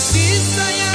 justiça e a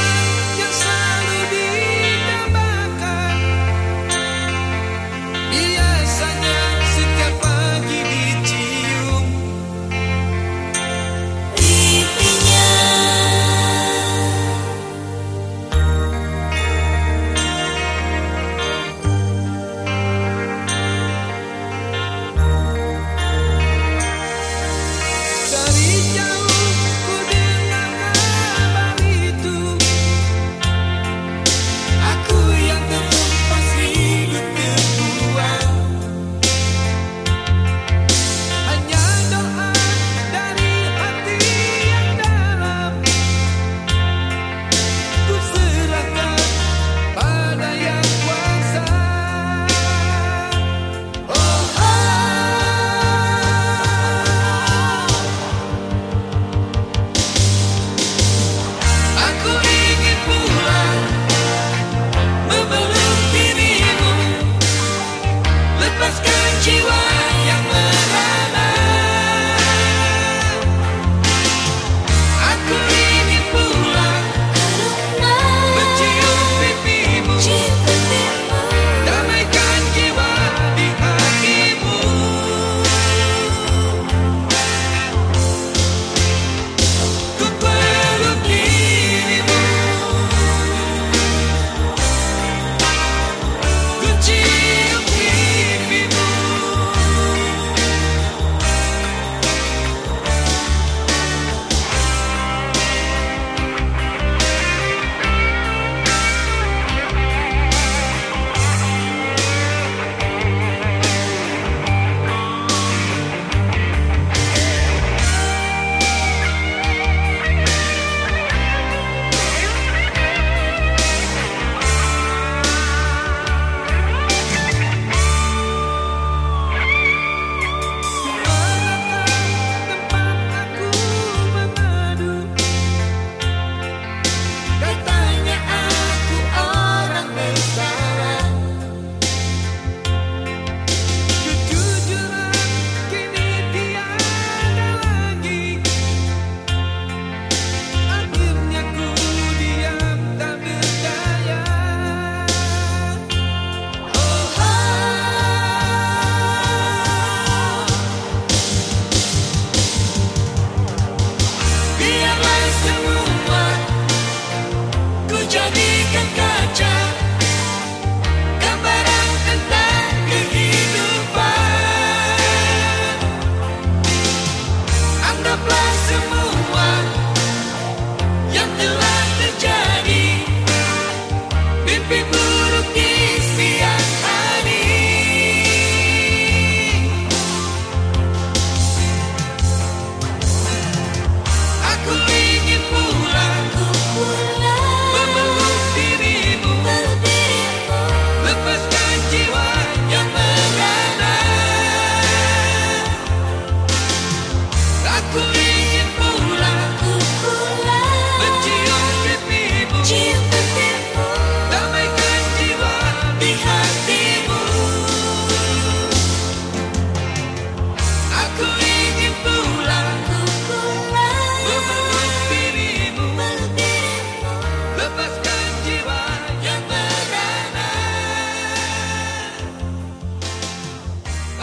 Johnny can.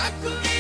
I could